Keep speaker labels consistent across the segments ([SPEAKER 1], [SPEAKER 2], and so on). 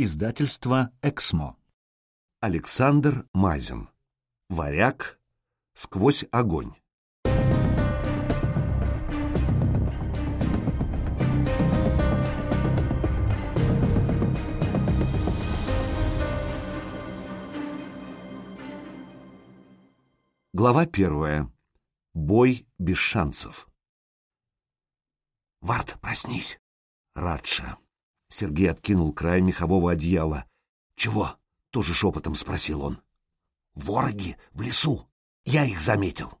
[SPEAKER 1] Издательство «Эксмо». Александр Мазин. Варяг. Сквозь огонь. Глава первая. Бой без шансов. «Вард, проснись!» «Радша!» Сергей откинул край мехового одеяла. «Чего?» — тоже шепотом спросил он. «Вороги в лесу! Я их заметил!»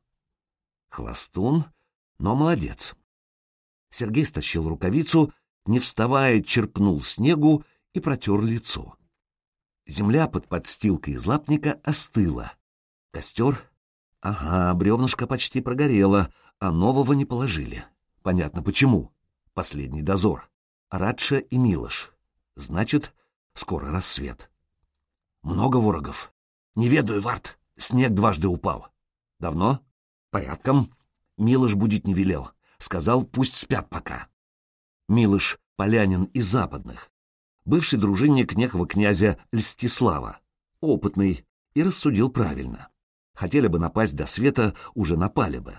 [SPEAKER 1] Хвостун, но молодец. Сергей стащил рукавицу, не вставая, черпнул снегу и протер лицо. Земля под подстилкой из лапника остыла. Костер? Ага, бревнышко почти прогорело, а нового не положили. Понятно почему. Последний дозор. Радша и Милош. Значит, скоро рассвет. Много ворогов. Не ведаю, Варт. Снег дважды упал. Давно? Порядком. Милош будить не велел. Сказал, пусть спят пока. Милош — полянин из западных. Бывший дружинник некого князя Льстислава. Опытный и рассудил правильно. Хотели бы напасть до света, уже напали бы.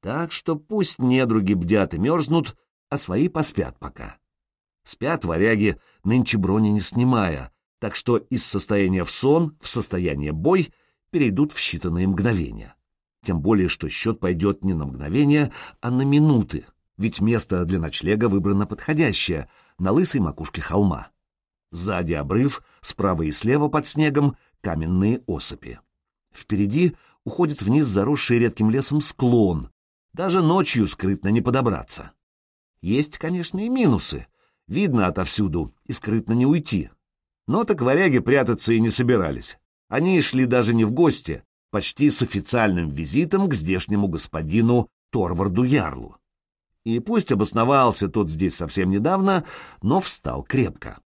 [SPEAKER 1] Так что пусть недруги бдят и мерзнут, а свои поспят пока. Спят варяги, нынче брони не снимая, так что из состояния в сон в состояние бой перейдут в считанные мгновения. Тем более, что счет пойдет не на мгновения, а на минуты, ведь место для ночлега выбрано подходящее, на лысой макушке холма. Сзади обрыв, справа и слева под снегом каменные осыпи. Впереди уходит вниз заросший редким лесом склон. Даже ночью скрытно не подобраться. Есть, конечно, и минусы — Видно отовсюду, и скрытно не уйти. Но так варяги прятаться и не собирались. Они шли даже не в гости, почти с официальным визитом к здешнему господину Торварду Ярлу. И пусть обосновался тот здесь совсем недавно, но встал крепко.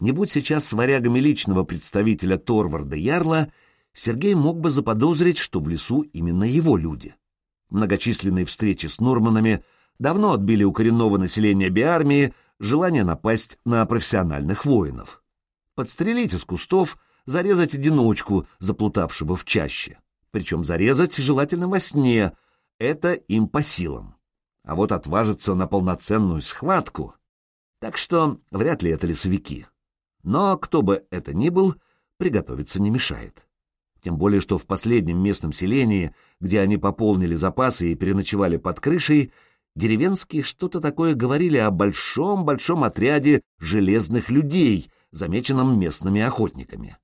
[SPEAKER 1] Не будь сейчас с варягами личного представителя Торварда Ярла, Сергей мог бы заподозрить, что в лесу именно его люди. Многочисленные встречи с Норманами давно отбили у коренного населения Биармии желание напасть на профессиональных воинов. Подстрелить из кустов, зарезать одиночку, заплутавшего в чаще. Причем зарезать желательно во сне, это им по силам. А вот отважиться на полноценную схватку... Так что вряд ли это лесовики. Но кто бы это ни был, приготовиться не мешает. Тем более, что в последнем местном селении, где они пополнили запасы и переночевали под крышей, Деревенские что-то такое говорили о большом-большом отряде железных людей, замеченном местными охотниками.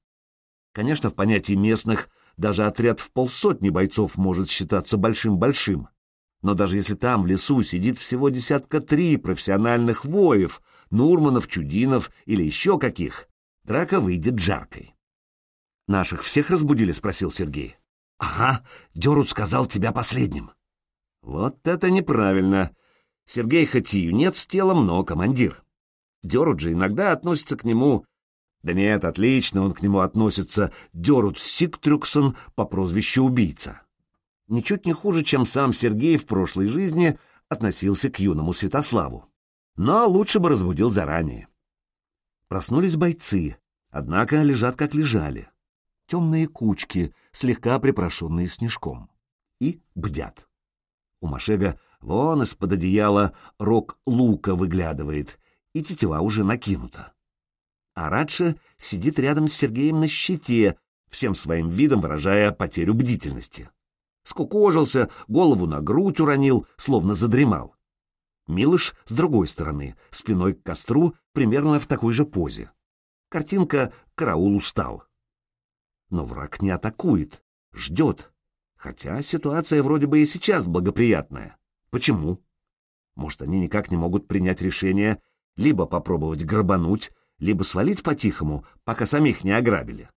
[SPEAKER 1] Конечно, в понятии местных даже отряд в полсотни бойцов может считаться большим-большим. Но даже если там в лесу сидит всего десятка три профессиональных воев, Нурманов, Чудинов или еще каких, драка выйдет жаркой. «Наших всех разбудили?» — спросил Сергей. «Ага, Дерут сказал тебя последним». Вот это неправильно. Сергей хоть и юнец телом, но командир. Дерут же иногда относится к нему... Да нет, отлично он к нему относится, Дерут Сиктрюксон по прозвищу Убийца. Ничуть не хуже, чем сам Сергей в прошлой жизни относился к юному Святославу. Но лучше бы разбудил заранее. Проснулись бойцы, однако лежат как лежали. Темные кучки, слегка припрошенные снежком. И бдят. У Машега вон из-под одеяла рог лука выглядывает, и тетива уже накинута. А Радша сидит рядом с Сергеем на щите, всем своим видом выражая потерю бдительности. Скукожился, голову на грудь уронил, словно задремал. Милыш с другой стороны, спиной к костру, примерно в такой же позе. Картинка «Караул устал». Но враг не атакует, ждет, Хотя ситуация вроде бы и сейчас благоприятная. Почему? Может, они никак не могут принять решение либо попробовать грабануть, либо свалить по-тихому, пока самих не ограбили.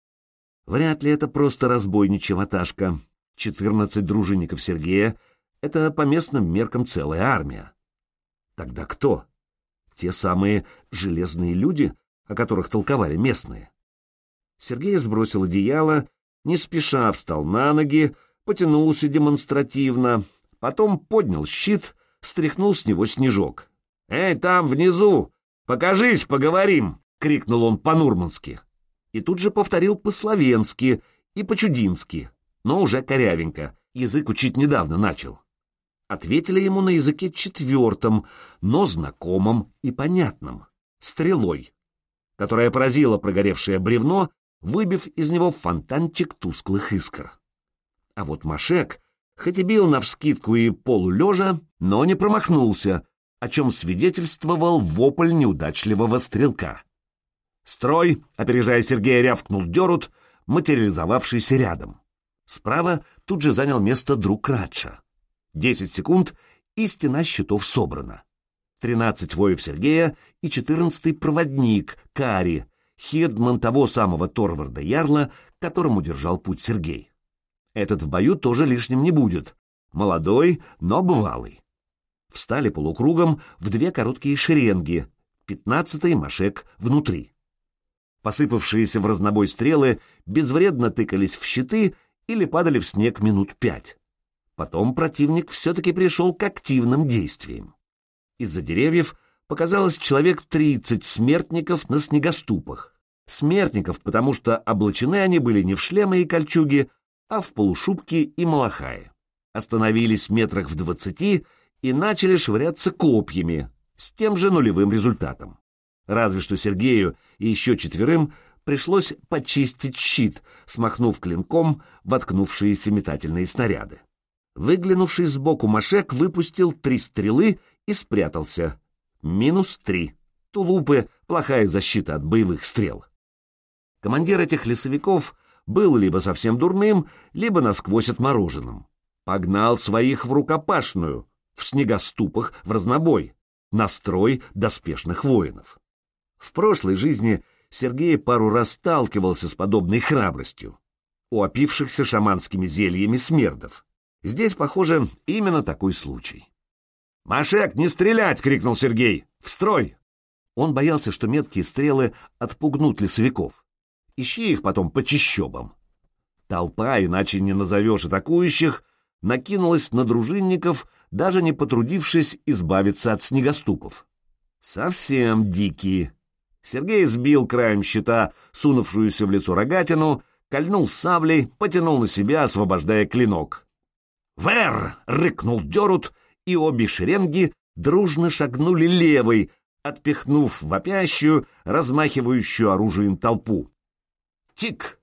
[SPEAKER 1] Вряд ли это просто разбойничья ваташка. Четырнадцать дружинников Сергея — это по местным меркам целая армия. Тогда кто? Те самые железные люди, о которых толковали местные. Сергей сбросил одеяло, не спеша встал на ноги, потянулся демонстративно, потом поднял щит, стряхнул с него снежок. «Эй, там, внизу! Покажись, поговорим!» — крикнул он по-нурмански. И тут же повторил по-словенски и по-чудински, но уже корявенько, язык учить недавно начал. Ответили ему на языке четвертом, но знакомом и понятном — стрелой, которая поразила прогоревшее бревно, выбив из него фонтанчик тусклых искр. А вот Машек, хоть и бил навскидку и полулежа, но не промахнулся, о чем свидетельствовал вопль неудачливого стрелка. «Строй!» — опережая Сергея, рявкнул Дерут, материализовавшийся рядом. Справа тут же занял место друг Радша. Десять секунд, и стена щитов собрана. Тринадцать воев Сергея и четырнадцатый проводник, Кари, хирдман того самого Торварда Ярла, которому держал путь Сергей. Этот в бою тоже лишним не будет. Молодой, но бывалый. Встали полукругом в две короткие шеренги, пятнадцатый Машек внутри. Посыпавшиеся в разнобой стрелы безвредно тыкались в щиты или падали в снег минут пять. Потом противник все-таки пришел к активным действиям. Из-за деревьев показалось человек тридцать смертников на снегоступах. Смертников, потому что облачены они были не в шлемы и кольчуги, а в полушубки и малахаи. Остановились метрах в двадцати и начали швыряться копьями с тем же нулевым результатом. Разве что Сергею и еще четверым пришлось почистить щит, смахнув клинком воткнувшиеся метательные снаряды. Выглянувший сбоку Машек выпустил три стрелы и спрятался. Минус три. Тулупы — плохая защита от боевых стрел. Командир этих лесовиков был либо совсем дурным, либо насквозь отмороженным. Погнал своих в рукопашную, в снегоступах, в разнобой, настрой доспешных воинов. В прошлой жизни Сергей пару раз сталкивался с подобной храбростью у опившихся шаманскими зельями смердов. Здесь, похоже, именно такой случай. «Машек, не стрелять!» — крикнул Сергей. «В строй!» Он боялся, что меткие стрелы отпугнут лесовиков. Ищи их потом по чищобам. Толпа, иначе не назовешь атакующих, накинулась на дружинников, даже не потрудившись избавиться от снегоступов. Совсем дикие. Сергей сбил краем щита сунувшуюся в лицо рогатину, кольнул саблей, потянул на себя, освобождая клинок. «Вэр!» — рыкнул Дерут, и обе шеренги дружно шагнули левой, отпихнув вопящую, размахивающую оружием толпу. Тик!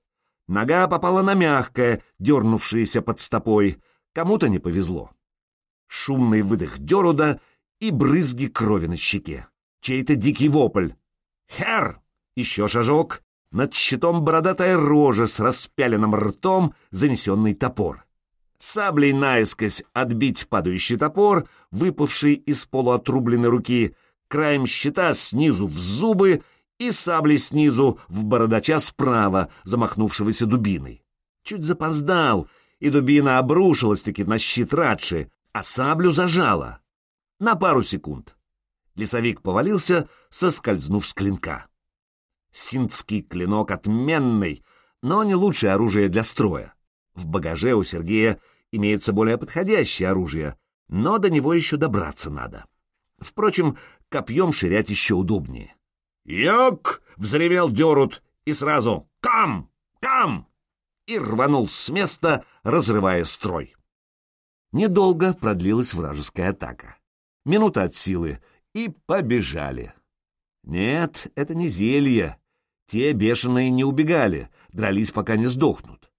[SPEAKER 1] Нога попала на мягкое, дернувшееся под стопой. Кому-то не повезло. Шумный выдох Деруда и брызги крови на щеке. Чей-то дикий вопль. «Хер!» Еще шажок. Над щитом бородатая рожа с распяленным ртом, занесенный топор. Саблей наискось отбить падающий топор, выпавший из полуотрубленной руки, краем щита снизу в зубы и саблей снизу в бородача справа, замахнувшегося дубиной. Чуть запоздал, и дубина обрушилась-таки на щит Радши, а саблю зажала. На пару секунд. Лесовик повалился, соскользнув с клинка. Синтский клинок отменный, но не лучшее оружие для строя. В багаже у Сергея имеется более подходящее оружие, но до него еще добраться надо. Впрочем, копьем ширять еще удобнее. «Йок!» — взревел Дерут и сразу «Кам! Кам!» и рванул с места, разрывая строй. Недолго продлилась вражеская атака. Минута от силы — и побежали. Нет, это не зелье. Те бешеные не убегали, дрались, пока не сдохнут.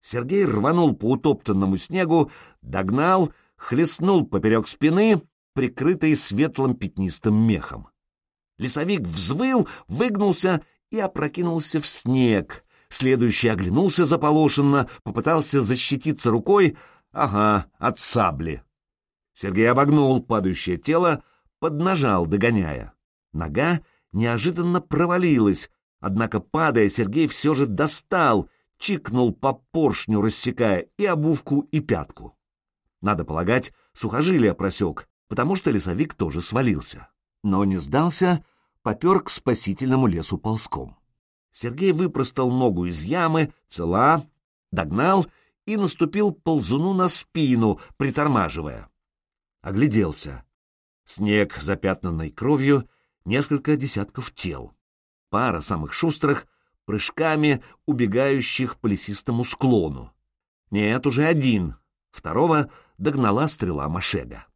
[SPEAKER 1] Сергей рванул по утоптанному снегу, догнал, хлестнул поперек спины, прикрытой светлым пятнистым мехом. Лесовик взвыл, выгнулся и опрокинулся в снег. Следующий оглянулся заполошенно, попытался защититься рукой, ага, от сабли. Сергей обогнул падающее тело, поднажал, догоняя. Нога неожиданно провалилась, однако, падая, Сергей все же достал, чикнул по поршню, рассекая и обувку, и пятку. Надо полагать, сухожилие просек, потому что лесовик тоже свалился. Но не сдался, попер к спасительному лесу ползком. Сергей выпростал ногу из ямы, цела, догнал и наступил ползуну на спину, притормаживая. Огляделся. Снег, запятнанный кровью, несколько десятков тел. пара самых шустрых, прыжками убегающих по лесистому склону. Нет, уже один. Второго догнала стрела Машега.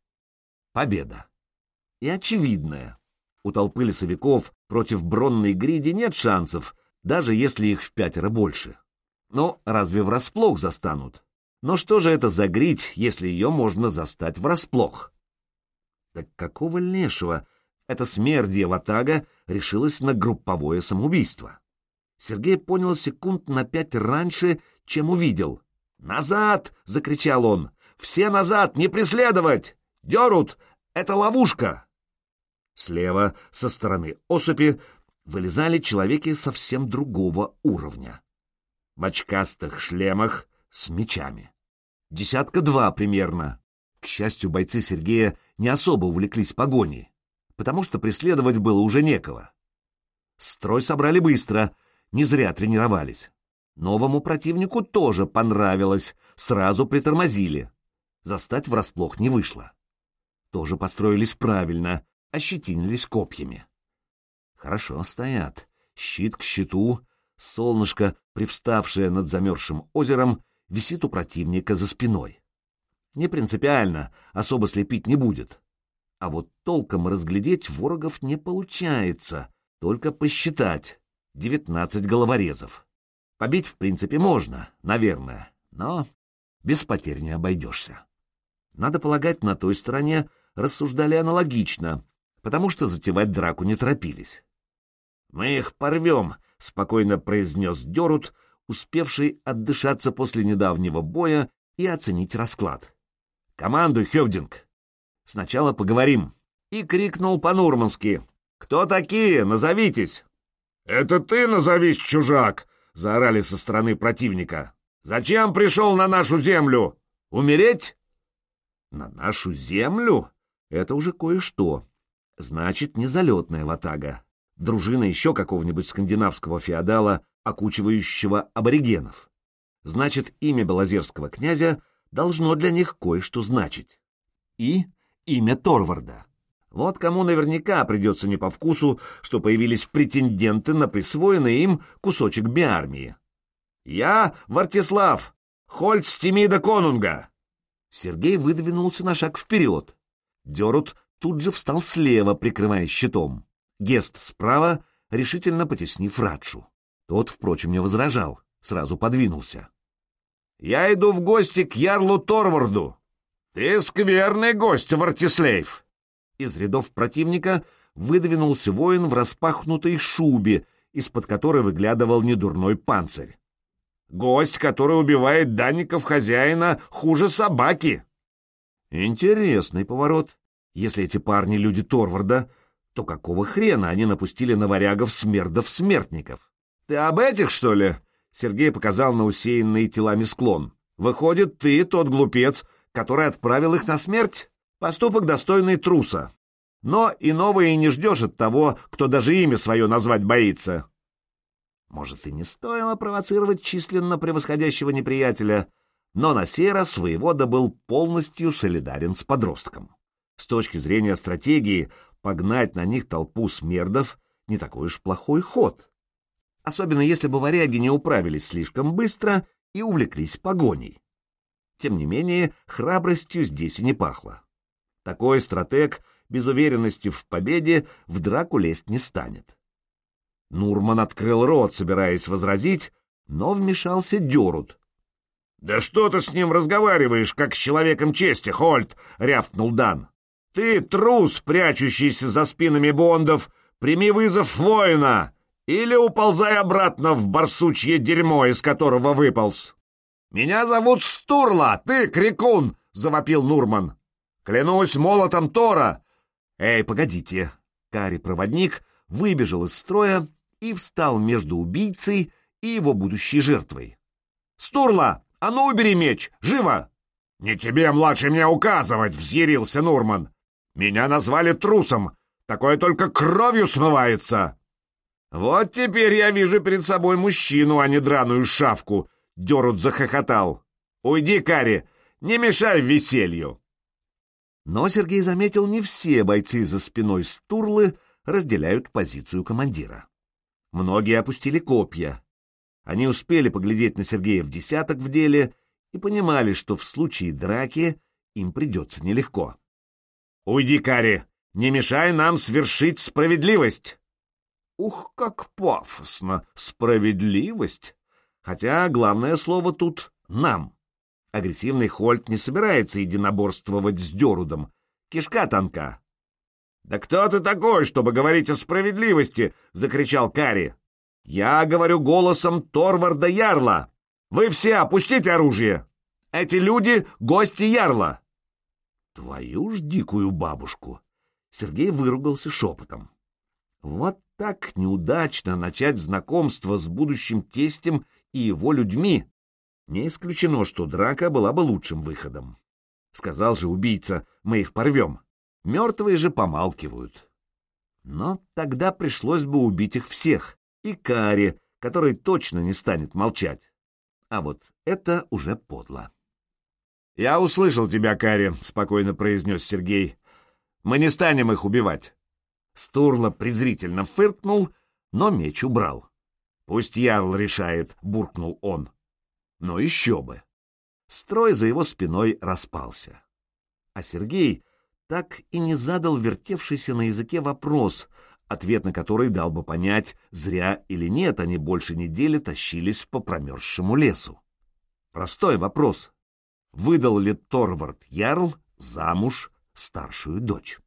[SPEAKER 1] Победа. И очевидная. У толпы лесовиков против бронной гриди нет шансов, даже если их в пятеро больше. Но разве врасплох застанут? Но что же это за гридь, если ее можно застать врасплох? Так какого лешего эта смердья ватага решилась на групповое самоубийство? Сергей понял секунд на пять раньше, чем увидел. «Назад!» — закричал он. «Все назад! Не преследовать! Дерут! Это ловушка!» Слева, со стороны осыпи, вылезали человеки совсем другого уровня. В очкастых шлемах с мечами. Десятка-два примерно. К счастью, бойцы Сергея не особо увлеклись погоней, потому что преследовать было уже некого. Строй собрали быстро, не зря тренировались. Новому противнику тоже понравилось, сразу притормозили. Застать врасплох не вышло. Тоже построились правильно, ощетинились копьями. Хорошо стоят, щит к щиту, солнышко, привставшее над замерзшим озером, висит у противника за спиной. Не принципиально, особо слепить не будет. А вот толком разглядеть ворогов не получается, только посчитать. Девятнадцать головорезов. Побить, в принципе, можно, наверное, но без потерь не обойдешься. Надо полагать, на той стороне рассуждали аналогично, потому что затевать драку не торопились. «Мы их порвем», — спокойно произнес Дерут, успевший отдышаться после недавнего боя и оценить расклад. «Командуй, Хевдинг!» «Сначала поговорим!» И крикнул по-нурмански. «Кто такие? Назовитесь!»
[SPEAKER 2] «Это ты назовись, чужак!» — заорали со стороны противника. «Зачем пришел на нашу землю? Умереть?»
[SPEAKER 1] «На нашу землю? Это уже кое-что. Значит, не залетная ватага. Дружина еще какого-нибудь скандинавского феодала, окучивающего аборигенов. Значит, имя Белозерского князя должно для них кое-что значить. И имя Торварда. Вот кому наверняка придется не по вкусу, что появились претенденты на присвоенный им кусочек биармии. «Я Вартислав, Хольц Тимида Конунга!» Сергей выдвинулся на шаг вперед. Дерут тут же встал слева, прикрывая щитом. Гест справа, решительно потеснив Радшу. Тот, впрочем, не возражал, сразу подвинулся. «Я иду в гости к ярлу Торварду!» «Ты скверный гость, Вартислейв!» Из рядов противника выдвинулся воин в распахнутой шубе, из-под которой выглядывал недурной панцирь. «Гость, который убивает данников хозяина, хуже собаки!» Интересный поворот. Если эти парни люди Торварда, то какого хрена они напустили на варягов смердов-смертников? «Ты об этих, что ли?» — Сергей показал на усеянный телами склон. «Выходит, ты тот глупец, который отправил их на смерть? Поступок достойный труса. Но иного и не ждешь от того, кто даже имя свое назвать боится». Может, и не стоило провоцировать численно превосходящего неприятеля, но на сей раз воевода был полностью солидарен с подростком. Точки зрения стратегии, погнать на них толпу смердов — не такой уж плохой ход особенно если бы варяги не управились слишком быстро и увлеклись погоней. Тем не менее, храбростью здесь и не пахло. Такой стратег без уверенности в победе в драку лезть не станет. Нурман открыл рот, собираясь возразить, но вмешался Дерут.
[SPEAKER 2] «Да что ты с ним разговариваешь, как с человеком чести, Хольт?» — рявкнул Дан. «Ты трус, прячущийся за спинами бондов! Прими вызов воина! Или уползай обратно в барсучье дерьмо, из которого выполз. «Меня зовут Стурла, ты крикун!» — завопил Нурман. «Клянусь молотом Тора!»
[SPEAKER 1] «Эй, погодите!» Кари-проводник выбежал из строя и встал между убийцей и его будущей жертвой.
[SPEAKER 2] «Стурла, а ну убери меч! Живо!» «Не тебе, младший, мне указывать!» — взъярился Нурман. «Меня назвали трусом! Такое только кровью смывается!» «Вот теперь я вижу перед собой мужчину, а не драную шавку!» — Дерут захохотал. «Уйди, Кари, не мешай веселью!»
[SPEAKER 1] Но Сергей заметил, не все бойцы за спиной Стурлы разделяют позицию командира. Многие опустили копья. Они успели поглядеть на Сергея в десяток в деле и понимали, что в случае драки им придется нелегко.
[SPEAKER 2] «Уйди, Кари! Не мешай нам свершить справедливость!»
[SPEAKER 1] Ух, как пафосно! Справедливость! Хотя главное слово тут «нам». Агрессивный Хольт не собирается единоборствовать с Дерудом. Кишка тонка.
[SPEAKER 2] «Да кто ты такой, чтобы говорить о справедливости?» — закричал Кари. «Я говорю голосом Торварда Ярла. Вы все опустите оружие! Эти люди — гости Ярла!»
[SPEAKER 1] Твою ж дикую бабушку! Сергей выругался шепотом. Вот так неудачно начать знакомство с будущим тестем и его людьми. Не исключено, что драка была бы лучшим выходом. Сказал же убийца, мы их порвем. Мертвые же помалкивают. Но тогда пришлось бы убить их всех, и Кари, который точно не станет молчать. А вот это уже подло.
[SPEAKER 2] «Я услышал тебя, Кари», — спокойно произнес Сергей. «Мы не станем их убивать».
[SPEAKER 1] Стурла презрительно фыркнул, но меч убрал. «Пусть Ярл решает», — буркнул он. Но еще бы. Строй за его спиной распался. А Сергей так и не задал вертевшийся на языке вопрос, ответ на который дал бы понять, зря или нет они больше недели тащились по промерзшему лесу. Простой вопрос. Выдал ли Торвард Ярл замуж старшую дочь?